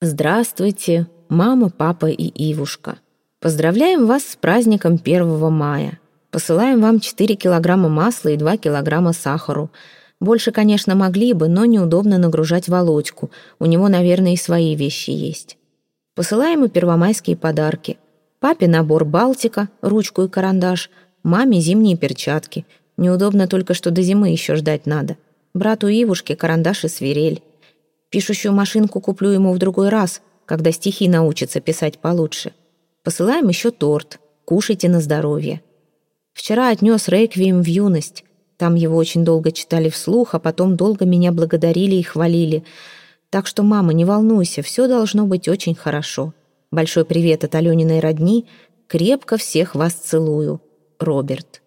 Здравствуйте, мама, папа и Ивушка. Поздравляем вас с праздником 1 мая. Посылаем вам 4 килограмма масла и 2 килограмма сахару. Больше, конечно, могли бы, но неудобно нагружать Володьку. У него, наверное, и свои вещи есть. Посылаем и первомайские подарки. Папе набор «Балтика», ручку и карандаш. Маме зимние перчатки. Неудобно только, что до зимы еще ждать надо. Брату Ивушке карандаш и свирель. Пишущую машинку куплю ему в другой раз, когда стихи научится писать получше. Посылаем еще торт. Кушайте на здоровье. Вчера отнес реквием в юность. Там его очень долго читали вслух, а потом долго меня благодарили и хвалили. Так что, мама, не волнуйся, все должно быть очень хорошо. Большой привет от Алёниной родни. Крепко всех вас целую. Роберт.